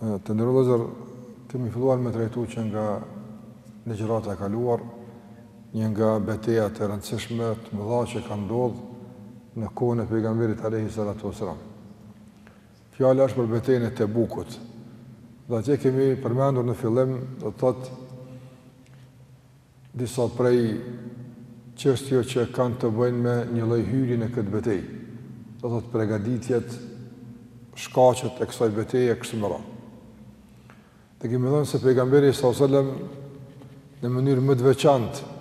Të nderuar vëllezër, kemi filluar me trajtu që nga ligjërata e kaluar, një nga betejat e rëndësishme të mëdha që ka ndodhur në kohën e pejgamberit alayhi salatu wasalam. Fjala është për betejën e Tebukut. Dhe atje kemi përmendur në fillim, do të thotë disa prej çështjeve që kanë të bëjnë me një lloj hyrje në këtë betejë, do të thotë pregaditjet, shkaqet e kësaj beteje e kështu me radhë. Dhe kemi thënë se pejgamberi sa selam në mënyrë më të veçantë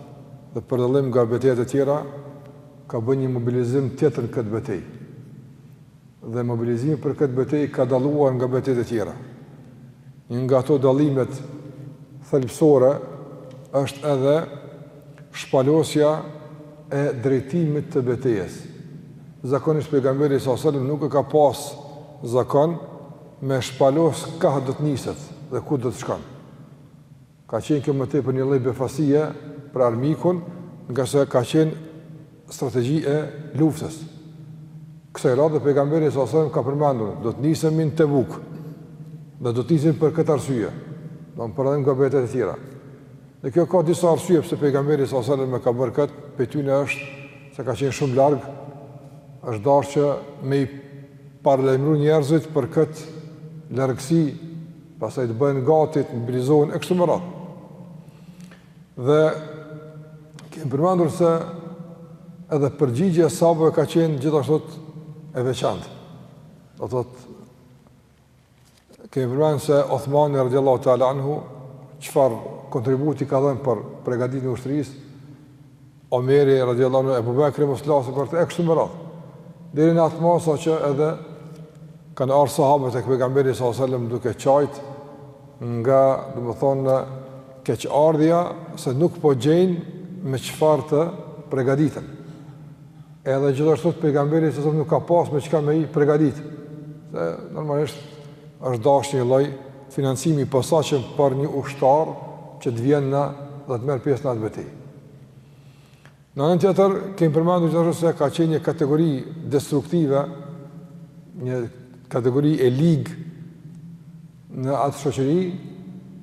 dhe për dallim nga betejat e tjera ka bënë një mobilizim tjetër në këtë betejë. Dhe mobilizimi për këtë betejë ka dalluar nga betejat e tjera. Një nga ato dallimet thelbësore është edhe shpalosja e drejtimit të betejës. Zakonisht pejgamberi sa selam nuk e ka pas zakon me shpalos kah do të niset dhe ku do të shkon. Ka qenë kjo më tepër një lloj befasie për armikun, nga se ka qenë strategji e luftës. Kësaj radhe pejgamberi sa selam ka përmendur, do të nisemi në Tebuk. dhe do të nisemi për këtë arsye. domethënë për dallim nga betejat e tjera. Dhe kjo ka disa arsye pse pejgamberi sa selam e ka bërë këtë, prej tyne është se ka qenë shumë larg, është dashtë që me i paralajmëru njerëzit për këtë largësi Pastaj të bëhen gati, të mobilizohen e kështu me radhë. Dhe kemi përmendur se edhe përgjigjja e sahabëve ka qenë gjithashtu e veçantë. Do të thotë kemi përmendur se Othmani radiallahu ta'ala anhu, çfarë kontributi ka dhënë për pregaditjen e ushtrisë, Omeri radijallahu anhu, Ebu Bekri mos flasin për të e kështu me radhë. Deri në atë masë që edhe kanë ardhur sahabët tek pejgamberi sallallahu alajhi wasallam duke qajt nga, domethënë, keqardhja se nuk po gjejnë me çfarë të pregaditen. Edhe gjithashtu pejgamberi sallallahu alajhi wasallam nuk ka pas me çka me i pregadit. Se normalisht është dashtë një lloj financimi i posaçëm për një ushtar që të vjen dhe të merr pjesë në atë betejë. Në anën tjetër, kemi përmendu gjithashtu se ka qenë një kategori destruktive, një kategori e ligë në atë shoqëri,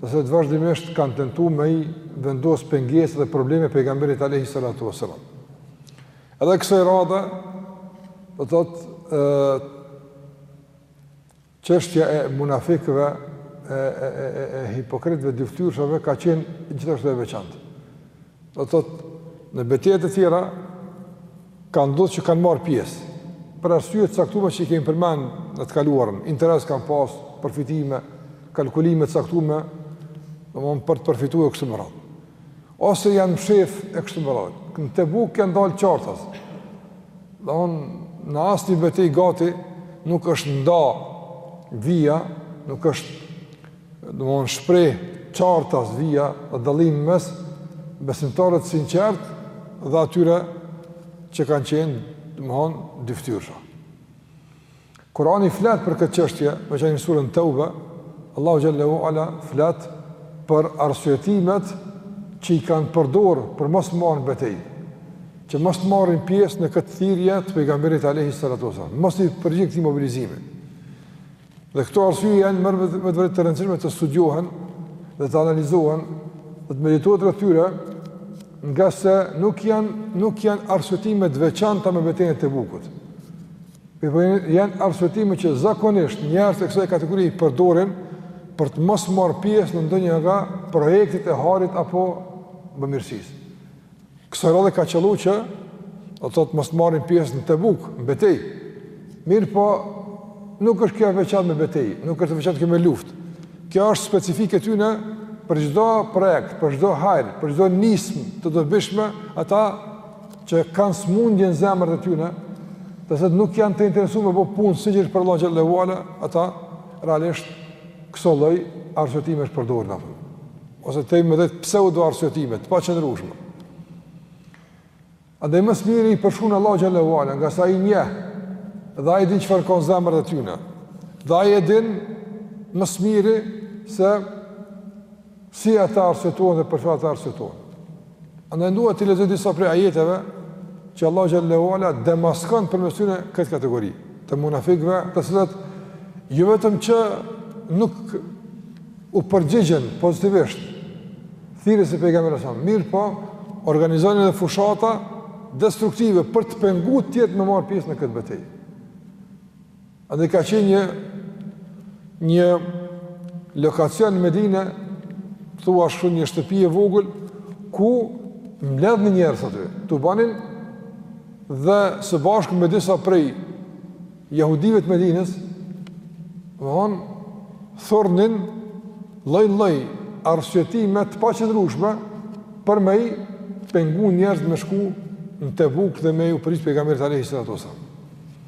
pasi që vazhdimisht kanë tentu me i vendos pengesa dhe probleme pejgamberit Alehi Salatu Veselam. Edhe kësaj radhe, do të thotë Çështja e munafikëve e e e e e hipokritëve dyftyrshave ka qenë gjithashtu e veçantë. Do të thotë në betejë të tjera kanë ndodhur që kanë marrë pjesë për arsye të caktuara që i kemi përmend në të kaluarën, interes kanë pas, përfitime, kalkulime të caktuara, domthonë për të përfituar kështu më radh. Ose janë mshef e kështu me radhë. Në Tebuk kanë dalë qartas. Domethonë në asnjë betejë gati nuk është nda vija, nuk është domethonë shpreh qartas vija dhe dallimi mes besimtarëve t'sinqertë dhe atyre që kanë qenë domethonë dyftyrësha. Kurani flet për këtë çështje, veçanërisht në suren Tauba, Allahu xhallahu ala flet për arsyetimet që i kanë përdorë për mos me marrë në betejë, që mos të marrin pjesë në këtë thirrje të pejgamberit alayhi salatu wasallam, mos i përgjigj këtij mobilizimi. Dhe këto arsye janë më me të vërtetë të rëndësishme të studiohen dhe të analizohen dhe të meditohet rreth tyre, nga se nuk janë nuk janë arsyetime të veçanta me betejën e Tebukut. Mirëpo janë arsyetime që zakonisht njerëzit e kësaj kategorie i përdorin për të mos marrë pjesë në ndonjë nga projektet e hajrit apo bamirësisë. Kësaj radhe ka qëlluar që do të thotë mos marrin pjesë në Tebuk, në betejë. Mirëpo nuk është kjo e veçantë me betejë, nuk është veçantë kjo me luftë. Kjo është specifikë e tyne për çdo projekt, për çdo hajr, për çdo nismë të dobishme, ata që kanë smundje në zemrat e tyre, do të thotë nuk janë të interesuar me bëj punë sinqerisht për Allahu xhallahu ala, ata realisht këso lloj arsyetimesh përdorin apo. Ose të themi më drejt pseudo arsyetime të paqëndrueshme. Andaj më s'miri i përshkruan Allahu xhallahu ala, ngase ai i njeh, dhe ai e din çfarë kanë zemrat e tyre. Dhe ai e din më s'miri se Si ata arsyetohen dhe për çfarë ata arsyetohen. Andaj unë dua të lexoj disa prej ajeteve që Allahu xhallahu ala demaskon përmes tyre këtë kategori të munafikëve, të cilët jo vetëm që nuk u përgjigjen pozitivisht thirrjes së pejgamberit alayhi salam mirëpo organizojnë edhe fushata destruktive për të penguar të tjerët me marrë pjesë në këtë betejë. Andaj ka qenë një një lokacion në Medinë, thuajse një shtëpi e vogël ku mblidheshin njerëz aty. Tuboheshin dhe së bashku me disa prej jehudive të Medinës, domethonë thurnin lloj-lloj arsyetime të paqëndrueshme për me i pengu njerëz me shku në Tebuk dhe me ju përgjigj pejgamberit alayhis salatu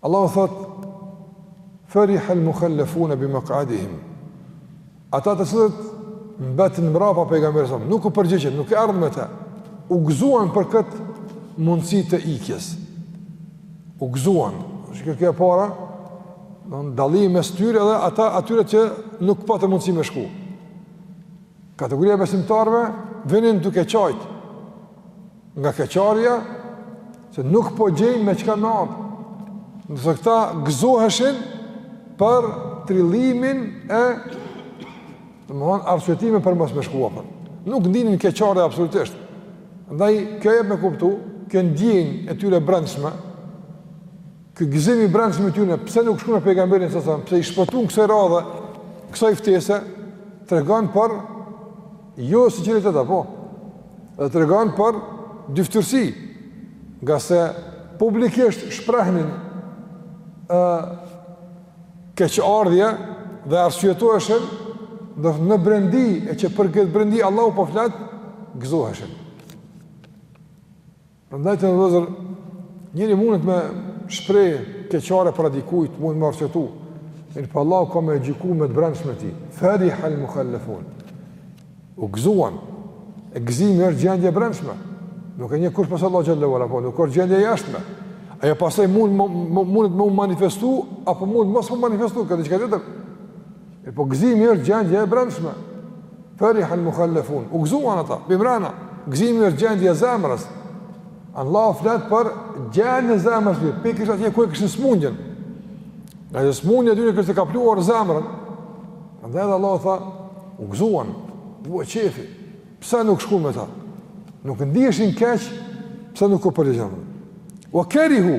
Allahu thotë, Feriha al-mukhallafuna bi maq'adihim. Ata të cilët mbetën mbrapa pejgamberit sa nuk u përgjigjën, nuk erdhën me të. U gëzuan për kët mundësi të ikjes. U gëzuan. Shiko kjo e para, domethënë dallimi mes tyre dhe ata atyre që nuk patën mundësi me shku. Kategoria e besimtarëve vinin duke qajt. Nga keqardhja se nuk po gjejnë me çka me ardh. Ndërsa këta gëzoheshin për trillimin e domethënë arsyetimit për mos me shkuar. Nuk ndinin keqardhje absolutisht. Andaj kjo jep me kuptu, kjo ndjenjë e tyre brendshme Ky gëzim i brendshëm i tyre, pse nuk shkun me pejgamberin sa sa, pse i shpëtuan kësaj radhe, kësaj ftese, tregon për josinqeritet, a po. Dhe tregon për dyfytyrësi, ngase publikisht shprehnin ë keqardhje dhe arsyetoheshin ndërsa në brendi e që për këtë brendi Allahu po flet gëzoheshin Prandaj të nderuar vëllezër, njeri mundet me shpreh keqardhje para dikujt, mundet me u arsyetu, mirëpo Allahu ka me e gjyku me të brendshmen e tij, feriha al-mukhallafun, u gëzuan, e gëzimi është gjendje e brendshme, nuk e njeh kush përpos Allahut xhele ve ala, po nuk është gjendje e jashtme, ajo pastaj mund, mundet me u manifestu, apo mundet mos me u manifestu, kjo diçka tjetër, mirëpo gëzimi është gjendje e brendshme, Feriha al-mukhallafun. U gëzuan ata, bimrana, gëzimi është gjendje e zemrës. Allahu flet për gjendjen e zemrës, pikërisht atje ku e kishin smundjen. Ngaqë smundja atyne u kishte kapluar zemrën, prandaj edhe Allahu tha, u gëzuan, u bo qefi, pse nuk shkun me ta? Nuk ndiheshin keq, pse nuk u përgjigjën? Wa kerihu,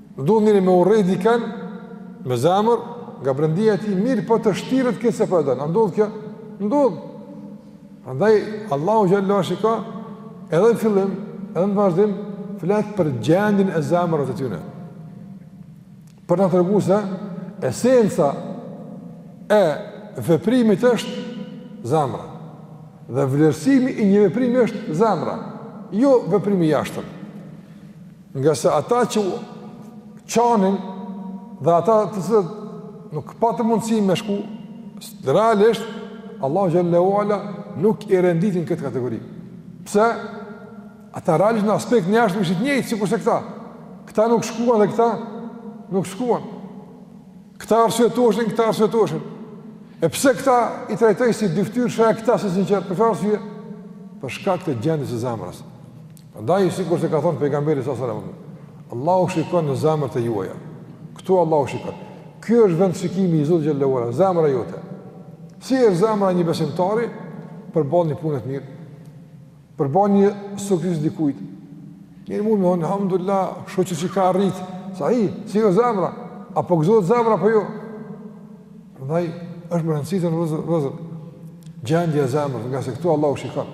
Ndodh njeri me urrejt dikën, me zemër, nga brendia e tij mirëpo të shtiret kinse po e don. A ndodh kjo? Ndodh. Andaj, Allahu xhele ve ala, shiko, edhe në fillim, edhe në vazhdim, flet për gjendjen e zemrave të tyne. Për me na tregu se, esenca e veprimit është zemra. Dhe vlerësimi i një veprimi është zemra, jo veprimi i jashtëm. Ngase ata që qanin dhe ata të cilët nuk patën mundësi me shku, realisht, Allahu xhele ve ala nuk i renditi në këtë kategori. Pse? Ata realisht në aspektin e jashtëm ishin njëjtë, sikurse këta. Këta nuk shkuan dhe këta nuk shkuan. Këta arsyetoheshin, këta arsyetoheshin. E pse këta i trajtoi si dyfytyrësha e këta si të sinqertë? Për çfarë arsye? Për shkak të gjendjes së zemrës. Prandaj sikur se ka thënë pejgamberi alejhi selam. Allahu shikon në zemrat e juaja. Ktu Allahu shikon. Ky është vend shikimi i Zotit xhel-le ve ala, zemra jote. Si është zemra një besimtari kur bën një punë të mirë. Kur bën një sukses dikujt. Mirë mund të thonë alhamdulillah, shyqyr që ka arrit. Sa i, si është zemra? Apo gëzohet zemra apo jo? Prandaj është më rëndësishme në rrugë rrugë. Gjendja e zemrës, nga se këtu Allahu shikon.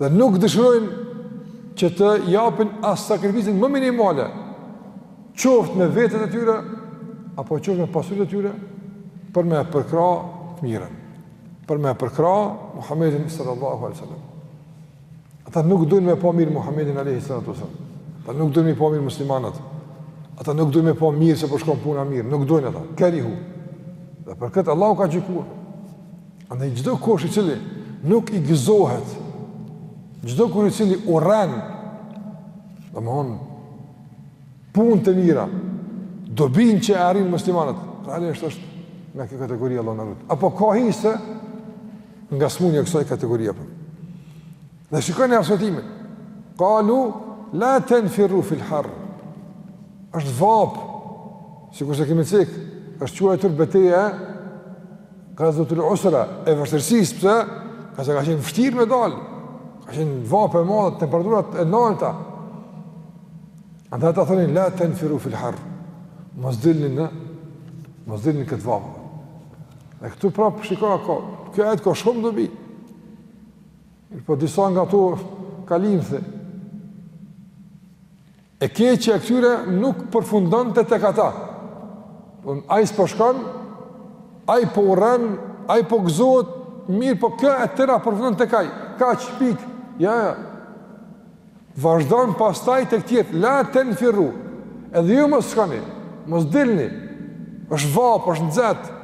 Dhe nuk dëshirojnë që të japin as sakrificën më minimale, qoftë me vetet e tyre, apo qoftë me pasuritë e tyre, për me përkrah të mirën, për me përkrah Muhammedin sallallahu alaihi sallam. Ata nuk dujn me pa mirë Muhammedin alaihi salatu wasallam. Ata nuk dujn me pa mirë muslimanët. Ata nuk dujn me pa mirë se po shkon puna mirë. Nuk dujn ata. Kerihu. Dhe për këtë Allahu i ka gjykuar. Andaj çdokush i cili nuk i gëzohet, çdokush i cili urren, domthon punët e mira, dobinë që e arrijnë muslimanët, realisht është nga kjo kategori, Allahu na ruajt. Apo ka hise nga smunja e kësaj kategorie për. Dhe shikoni arsyetimin. Kalu, la tenfiru fil harr. është vapë, sikurse kemi cek, është quajtur beteja gazvetul usra, e vështirësisë, pse? Ngase ka qenë vështirë me dalë, ka qenë vapë e madhe, temperaturat e nalta. Andaj ata thonin, la tenfiru fil harr. Mos dilni në, mos dilni në këtë vapë. Dhe këtu prapë shikoni, ky ajet ka shumë dobi. Mirëpo disa nga ato kalimthi. E keqja e këtyre nuk përfundon tek ata. Po, ai s'po shkon, ai po urren, ai po gëzohet, mirëpo kjo e tëra përfundon tek ai. Kaq, pikë, jo, jo. Vazhdon pastaj tek tjetri, la tenfiru. Edhe ju mos shkoni, mos dilni. është vapë, është nxehtë.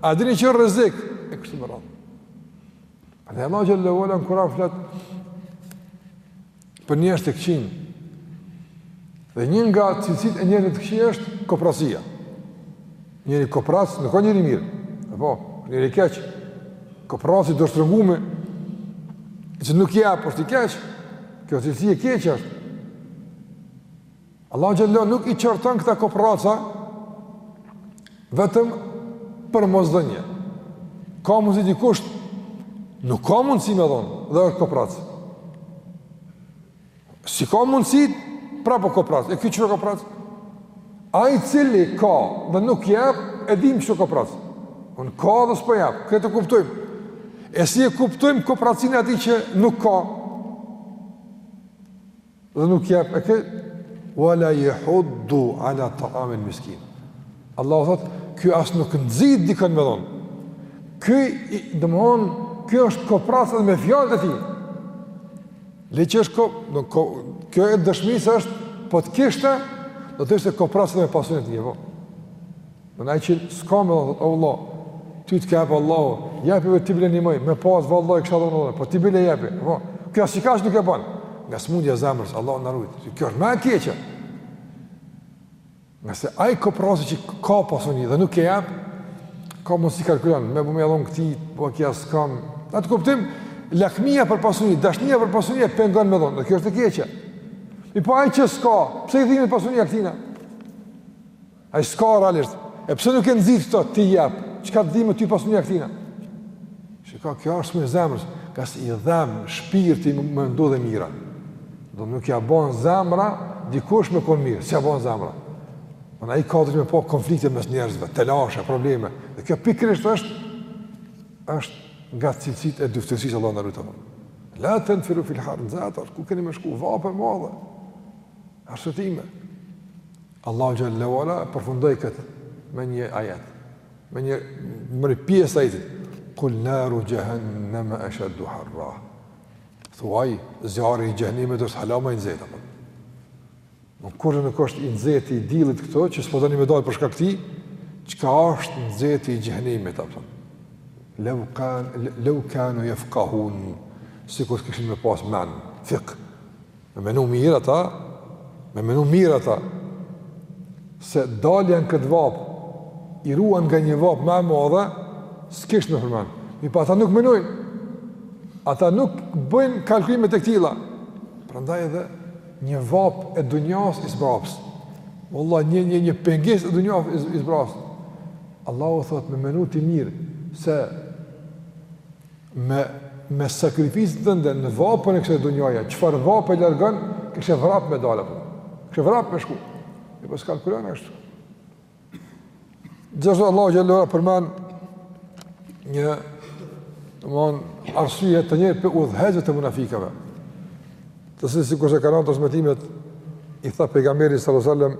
A e dini që është rrezik, e kështu me radhë. Dhe Allahu xhel-le ve ala në Kur'an flet për njerëz të këqij. Dhe një nga cilësitë e njeriut të keq është kopracia. Njeri koprac nuk ka njeri i mirë. Apo, njeri i keq. Kopraci dorështrënguem që nuk jep, është i keq. Kjo cilësi e keqe është. Allahu teala nuk i qorton këta koprraca vetëm për mosdhënie. Ka mundësi dikush nuk ka mundësi me dhon dhe është koprrac. Si ka mundësi prapë koprrac, e ky çfarë koprrac? Ai i cili ka dhe nuk jep, e dimë që koprrac. Unë kam dhe s'po jap, këtë kuptojmë. E si e kuptojmë koprracinë e atij që nuk ka? Dhe nuk jep e kë wala yahuddu ala ta'am al-miskin. Allahu thotë, ky as nuk nxit dikon me dhon. Ky domthon, ky është koprrac me fjalët e tij. Le që është kop, do ko, kjo dëshmi është po të kishte, do të ishte koprrac me pasuninë e tij, po. E ai që s'ka me dhon, o Allah, ty të ka dhon Allahu, jepi bre ti bile një mijë, me pasë vallahi kisha dhon, po ti bile jepi, po, ky as kaq nuk e bon, nga smundja e zemrës, Allahu na rujt, kjo është ma e keqe, ngase ai koprraci që ka pasuni dhe nuk e jep, ka mundësi kalkulon, me bo me dhon këtij, po unë s'kam. Ka kuptim, lakmia për pasuni, dashnia për pasuni e pengon me dhon, dhe kjo është e keqe. E po ai që s'ka, pse i dhimet pasunia e këtina? Ai s'ka realisht. E pse nuk e nxit këtë t'i jap? Çka të dhimet ty pasunia e këtina? Shiko, kjo është smundje zemrës, kah i dhemb shpirti me ndodh e mira. Do nuk ja bën zemra dikush me kon mirë, s'ja bën zemra. Po ai knaqet me pa konflikte mes njerëzve, telashe, probleme. Dhe kjo pikërisht është është nga cilësitë e dyftyrësisë Allahu na rujt. La tanfiru fil harr, nxehtë, ku keni me shku vapa e madhe. Arsyetime. Allahu xhelle ve ala përfundoi kët me një ajet. Me një më një pjesë të ajetit. Kul naru jahannama ashaddu harra. Thuaj zjarri i xhehenemit është hala ma i nxehtë, po. Kurrë nuk është i nxehti i diellit këto që s'po doni me dal për shkak tij, çka është nxehti i xhehenemit apo. Lew kan lew kanu yafqahun sikur kishin me pas mend. Fikh. Me menu mirë ata, me menu mirë ata, se dalja në këtë vapë, i ruan nga një vapë ma e madhe, s'kishte me përmend. Mirëpo ata nuk menojnë, ata nuk bëjnë kalkulimet e këtilla. Prandaj edhe një vapë e dunjas i zbraps. Vallah, një, një, një pengesë e dunjas i zbraps. Allahu thotë me menu ti mirë, se me me sakrificën tënde në vapën e kësaj dunjaje, çfarë vape largon, kishe vrap me dalë apo. Kishe vrap me shku. E pse kalkulon ashtu. Gjithashtu Allahu xhelle përmend një domthon arsye të një prej udhëheqësve të munafikëve. Të cilit sikurse kanë transmetimet i tha pejgamberi sallallahu alajhi wasallam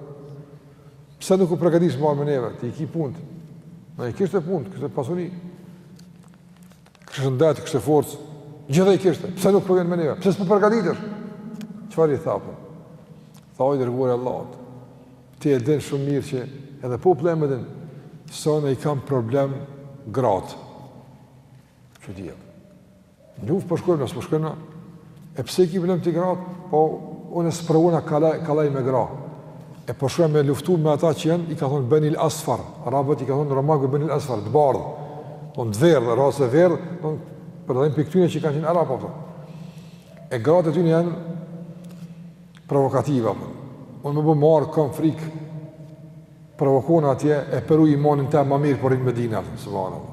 pse nuk u përgatitsh me ardh me neve, ti i ki punët. Ai i kishte punët, kishte pasuri. Kishte shëndet, kishte forcë, gjitha i kishte, pse nuk po vjen me neve, pse s'po përgatitesh? Çfarë i tha? Po? Tha o i dërguar i Allahut, ti e din shumë mirë që edhe populli jem e din, se unë i kam problem gratë. Që dhja? N'luftë po shkojmë, po na s'po shkojmë, po E pse ki problem ti gratë? Po unë sprovohna kollaj kollaj me gra. E po shkoj me luftu me ata që janë, i kanë thon Benil Asfar, arabët i kanë thon romakëve Benil Asfar të bardh. Po të verdh, racë e verdh, po për dallim prej këtyre që kanë qenë arabë apo. E gratë e tyre janë provokative. Unë me bo me ardh kom frik provokohna atje e bjerri imanin, ma mirë po rri në Medine, subhanallah.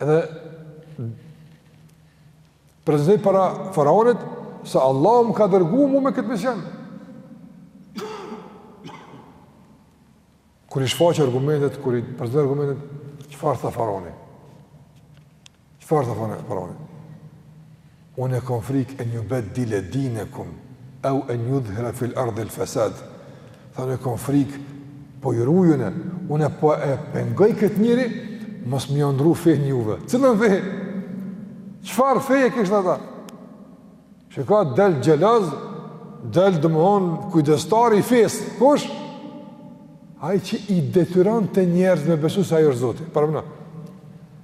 Edhe prezantoi para faraonit se Allahu më ka dërguar mua me këtë mision. Kur i shfaqi argumentet, kur i prezantoi argumentet, çfarë tha faraoni? Çfarë tha faraoni? Unë e kom frikë en yubeddile dinekum ew en yudhira fil ardhil fesad, tha unë e kom frikë, po ju ruaj unë, unë po e pengoj këtë njeri mos me jau ndrru fenë juve. Cilën fe? Çfarë feje kishin ata? Që ka del xheloz, del domthon kujdestar i fes. Kush? Ai që i detyronte njerëzit me besu se ai është Zoti. Para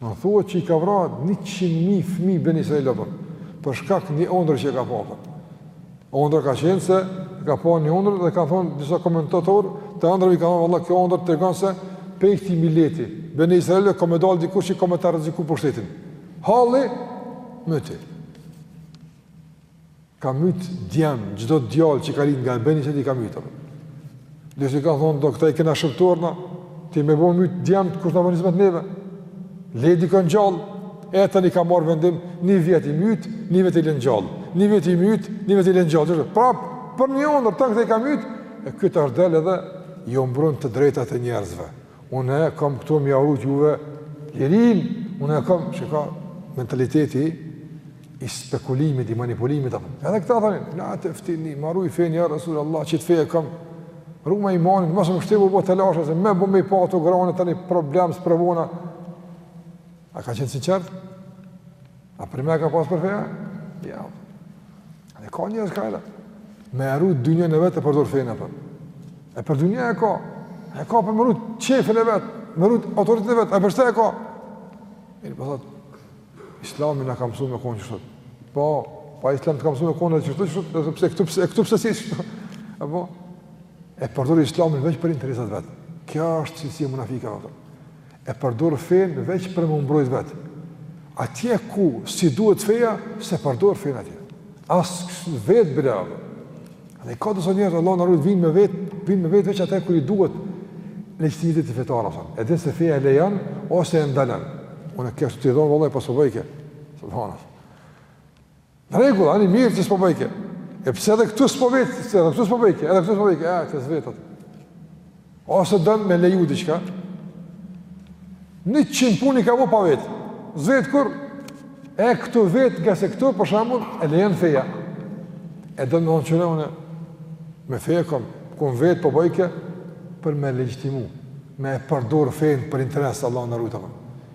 Na thuhet që i ka vra 100.000 fmi beni israilve për, për shkak një ondrre që e ka pa për. Ondrra ka qenë se e ka pa një ondërr dhe kanë thonë disa komentatorë të ondrrave i kanë thonë valla kjo ondërr tregon se prej këti mileti, beni israilve, ka me dal dikush që ka me ta rreziku pushtetin. Halli më të. Ka myt djem, çdo djalë që ka lind nga beni israilët e ka myt. Dhe disa i kanë thonë, do këta i kena shërbëtorë na, ti me bo myt djemtë kush na bon hizmet neve. Le dikon gjallë, e tani ka marr vendim, një vjet i myt, një vjet i len gjallë. Një vjet i myt, një vjet i len gjallë. Kështu, pra, për një ondërr, tanë këta i ka myt, e ky tash del edhe, i mbron të drejtat e njerëzve. Unë e kam këto më jaurut juve, lirin, unë e kam, që ka mentaliteti i spekulimit, i manipulimit, apë. edhe këta thani, la teftinni, ma ruj fenë, ja Rasul Allah, qit fe e kam, ruma imanin, mos më shti me bo telashe, se me bo me i pa ato gra ne, tani problem, sprovona, a ka qenë i sinqertë? A për me ka pas për feja? Ja. E ka njerëz ka edhe. Me rujt dynjen e vet e përdor fejnë e për. E për dynje e ka. E ka për me rujt qefin e vet, me rujt autoritetin e vet, e përste e ka. E po thot, po islami në kam su me konë qështot. Po, pa islam të kam su me konë edhe qështot, qështot, edhe pëse, këtu pëse, këtu pëse si qështot. E po, e përdor islamin veç për interesa t'vet. Kjo është cilësi e munafikëve, e përdor fenë veç për m'u mbrojt vet. Atje ku s'i duhet feja, s'e përdor fenë atje. As vet bra. Dhe ka do njerëz Allah na rujt vin me vet, vin me vet veç atëherë kur i duhet legjitimitet fetar e thon. E din se feja e lejon ose e ndalon. Unë kështu, e thon vallahi pra s'po bojke. Subhanallahu. Rregull, ani mirë që s'po bojke. E pse edhe këtu s'po vet, edhe këtu s'po bojke, edhe këtu s'po bojke, e, ti s'vete. Ose don me leju diçka. Njëqind punë i ka bo pa vet. S'vet kurrë, e këtu vet, ngase këtu, për shembull, e lejon feja. E don me thonë qëre, une, me feje kom, kom vet po bojke, për me legjitimu, me e përdorë fejnë për interes Allahu na rujtë,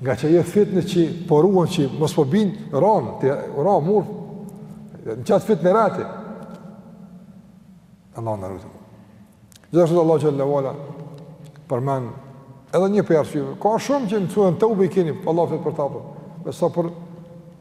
Nga qajo fitne që po ruhen që mos po bin, ran, ti ra mu në qat fitne ratë. Allahu na ruaj. Gjithashtu Allahu xhele ve ala përmend edhe një persy. Ka shumë që në suren Teube këni, Allahu flet për ta. Po. Sa për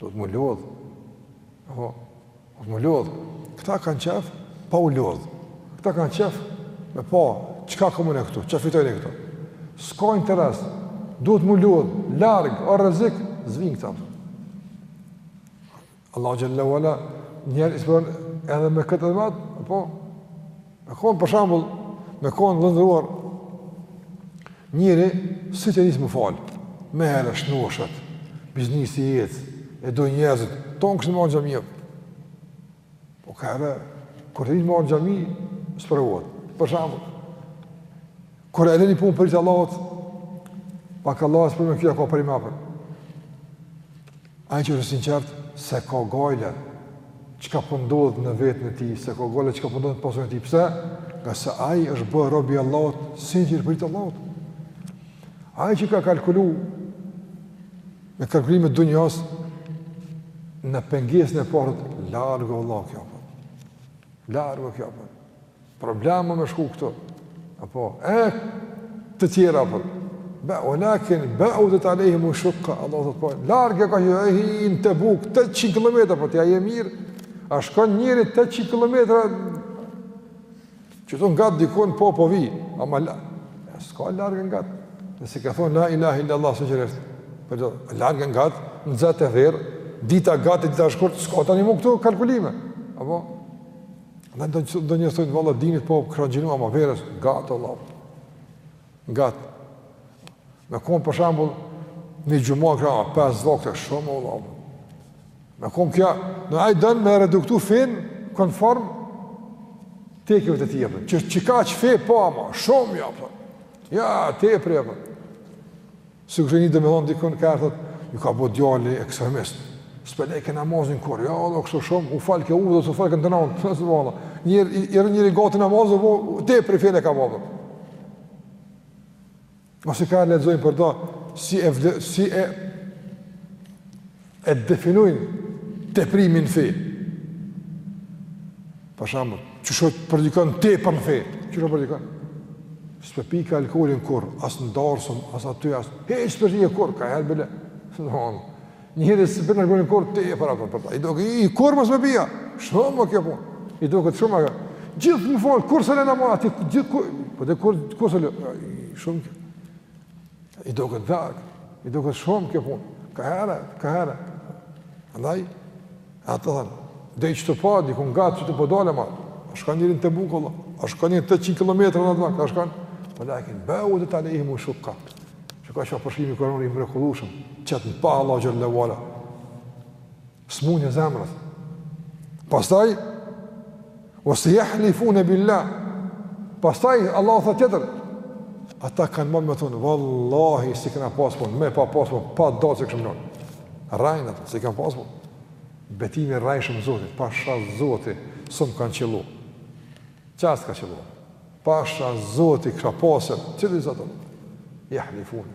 Duhet m'u lodhë. A po, duhet m'u lodhë. Këta kanë qef, pa u lodhë. Këta kanë qef, me pa, çka ka mun këtu, çka fitojnë këtu. S'ka interes, duhet m'u lodhë, larg, o rrezik, s'vijnë këta. Allah xhele ve ala, njerin edhe me këtë edhe me atë, apo, Me konë për shembull, me konë vlla i nderuar, njeri si të nisë m'u falë, menihere shnoshet, biznisi i ecë, e dojnë njerëzit, tonë kishin me ardh n'xhami. Po ka herë, kur të nisë me ardh n'xhami, sprovohet, për shembull. Kur e len ni punë për hir të Allahut, pak Allah së përme kjo e ka për i mapër. Ai që është i sinqertë s'e ka gajle çka po ndodh në veten e tij, s'e ka gajle çka po ndodh në pasurinë e tij. Pse? Ngase ai është bërë rob i Allahut, sinqert për hir të Allahut. Ai që ka kalkulu me kalkulime të dunjas në pengesën e parë, larg o vlla kjo punë. Larg o kjo punë. Probleme me shku këtu. Apo, e, të tjera, apo. Ve lakin beudet alejhimu shukka, Allah të të pojnë. Larg e kanë, e, i, në Tebuk, 800 km, apo, të ja je mirë. A shkon njeri 800 km, qitu ngat dikun, po, po vi. Ama la, e, s'ka larg ngat. Nëse ka thonë, la ilahi illa Allah, së qërështë. Për të, larg ngat, nxehtë e verë, dita gatë, dita shkurt, s'ka tani më këtu kalkulime. Apo, Ndonjë thotë valla dimnit po kam agjinu ama verës gatë vallah. Gatë. Me kon për shembull ni xhuma, ka pesë vakte shumë vallah. Me kon kjo, në ai don me reduktu fenë konform tekeve të tij. Që çka fe po ama shumë ja po. Ja teprova. Sikur se një domethënë dikon ka ardhur thotë, ju ka bo djali ekstremist. S'po e leke namazin kurr, valla kështu shumë, u falke udhës, u falke n'tana anët, të thësë vë Allah. Njeri, i, i rë njeri gati namazin, po tepri n'fe ka vëllë. Ose kur lexojnë për ta, si e, vle, si e e definojnë teprimin në fe. Për shembull, çka osht për dikon tepri në fe, çka osht për dikon. S'po pika alkoolin kurr, as në darsëm, as aty as. Hiç për një kur ka herë bile. Domthon, njeri s'e pin alkoolin kurr tepri apo për. Atij i doket kurr mos me pi. Shumë më kjo punë. I doket shumë ajo. Gjithë më fol kur se na mora ti gjithë kur. Po te kur kur se shumë. I doket larg, i doket shumë kjo punë, ka herë, ka herë. Andaj, ata thanë, dhe qitu pa, dikun ngat qitu po dalë po ma, a shkon njeri n'Tebuk, Allah, a shkon njeri tetëqind kilometra, Allah, Allah, ka shka një, ve lakin beudet alejhimu shukka, shiko çfarë përshkrimi kuranor i mrekullushëm, qitë na jep Allah xhel-le ve ala. Smunje zemrës. Pastaj, ve sejahlifune billah, pastaj, Allahu thot tjetër, ata kanë marrë me thonë, vallahi, s'kena pasë punë, me pa pasë punë, pa do t'kishim nënë. Rrejnë ata, se kanë pasë punë. Betimi rrejshëm n'Zotin, pasha Zotin, s'më kanë qëllu. Çka s't'ka qëllu? Pasha Zotin, kisha pasë, që dhe i zotit? Jahlifune.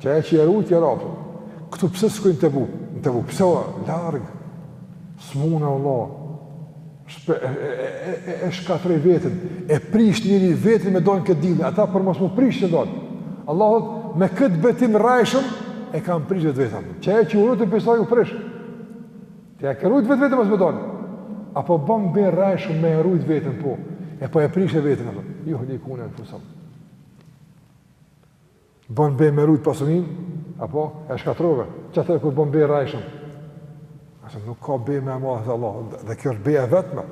Që e që e rujtë i rafë, këtu pse s'shkojnë Tebuk, në Tebuk, pse o larg, s'mun valla, shpe, e, e, e, e, e shkatrron veten, e prish njeri veten me dojnë këtë dine, ata për mos mu prish që dojnë. Allahu thotë, me këtë betim rrejshëm, e kanë prish vetveten. Që e që u rujtë i pisaj u prish. Të e ka rujtë vetveten asë me dojnë. Apo bën be rrejshëm me e rujtë veten, po, e po e prish veten, juhlikune enfusehum. Bën be me rujt pasunin, apo e shkatrove, atëher kur bën be rrejshëm. Se nuk ka be ma madhe se Allah, dhe kjo është be e vetme,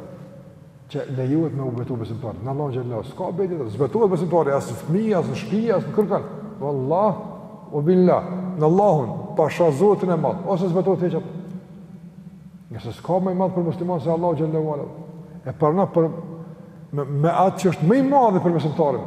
që lejohet me u betu besimtari, në Allahun xhele, s'ka be tjetër, s'betohet besimtari, as në fmi, as në shpi, as në kërkan, vallahi, o billahi, në Allahun, pasha zotin e madhë, ose s'betohet hiç, ngase s'ka ma madh për musliman se Allahu xhele, e parëna për, me, me atë që është ma e madhe për besimtarin,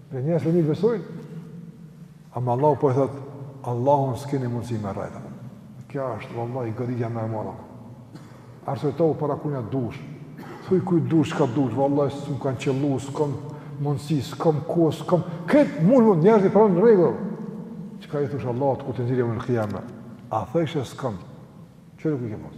Dhe njerëzit e mirë besojnë. Ama Allahu po i thot, Allahun s'keni mundësi me rrajt. Kjo është vallahi goditja më e madhe. Arsyetohu para kujna dush. Thuj kujt dush çka dush, vallahi s'm kanë qellu, s'kam mundësi, s'kam kohë, s'kam kët mund mund njerëzit me pranu, në rregull. Çka i thosh Allahut kur të nxjerr në kijamet? A thojshe s'kam. Qe ku i ke pas?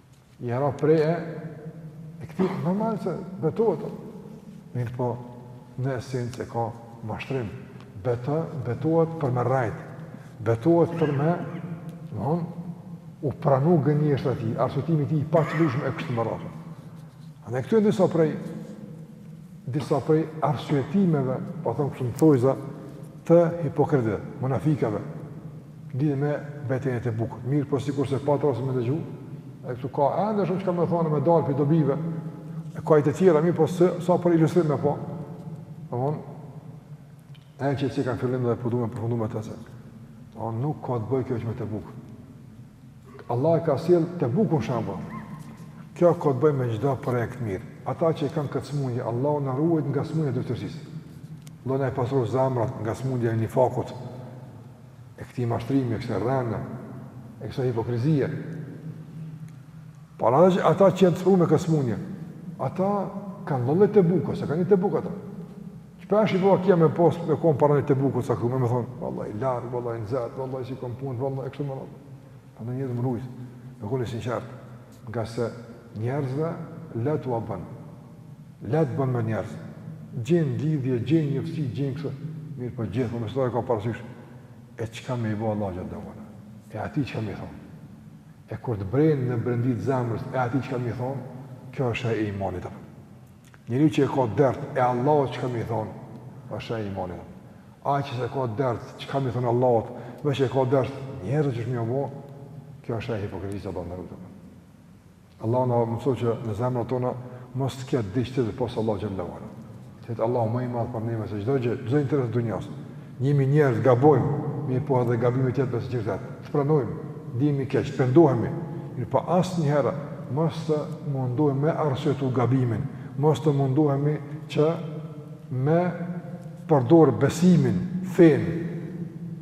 Ja ra prej e, e këtij normal se betohet, mirëpo në esencë ka mashtrim, Beto, betohet për me rajt, betohet për domethon, u pranu gënjeshtra e tij, arsyetimi i tij i pa të lujshme e kështu me radhë. A ne këtu e disa prej, disa prej arsyetimeve, po thom kështu në thojza, të hipokritëve, munafikëve, lidhje me betejën e Tebukut. Mirëpo sikurse patët rast me dëgju, edhe këtu ka ende shumë çka me thonë me dal prej dobive. E ka të tjera mirëpo, së, sa për ilustrim apo. Domethon e që ti kanë fillim dhe po duam të përfundojmë atë se. Po nuk ka të bëjë kjo veç me Tebukun. Allahu e ka sjell Tebukun shembull. Kjo ka të bëjë me çdo projekt të mirë. Ata që kanë këtë smundje, Allahu na ruajt nga smundja e dyfytyrësisë. Allahu na i pastroftë zemrat nga smundja e nifakut, e këtij mashtrimi, e kësaj rrene, e kësaj hipokrizie. Pra ata që janë të sprovum me kët smundje, ata kanë boll Tebuka, s'e kanë një Tebuk ata. Shpesh i bon vakia me pas, me konë para noj Tebuku, sa këtu me me thonë, vallahi larg, vallahi nxet, vallahi s'i kom punët, vallahi kështu me radhë. Pra duhet me u rujt, me kon i sinqertë. Ngase njerëzve lehtë ua bën. Lehtë bën me njerëz. Gjen lidhje, gjen njoftësi, gjen kështu. Mirpo gjithmonë me çfarë ka parasysh? E çka me i bë Allahut xhele ue ala? E atij çka me i thon? E kur të bren në brendi të zemrës, e atij çka me i thon? Kjo është e imanit apo? Njeriu që e ka dert e Allahut çka me i thon? Është e imanit. Ai që s'e ka dert, çka me i thon Allahut? Veç e ka dert njerëzve çka me ju bo. Kjo është e hipokrizisë apo. Allahu na mundësoftë që në zemrat tona mos të ketë diç tjetër pos Allahut xhele ue ala. Të jetë Allahu më i madh për neve se çdo gjë, çdo interes i dunjasë. Jemi njerëz, gabojmë, mirëpo edhe gabimet janë të sinqerta. T'pranojmë, ndihemi keq, pendohemi, mirëpo asnjëherë mos të mundohemi me arsyetu gabimin, mos të mundohemi që me përdor besimin, fenë,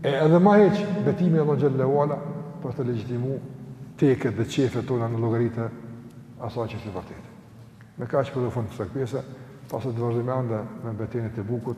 e edhe ma keq betimin n'Allah xhel-le ve ala për të legjitimu teket dhe qefet tona në llogari të asaj që është e vërtetë. Me kaq po i japim fund kësaj pjese, për të vazhduar ende me betejën e Tebukut,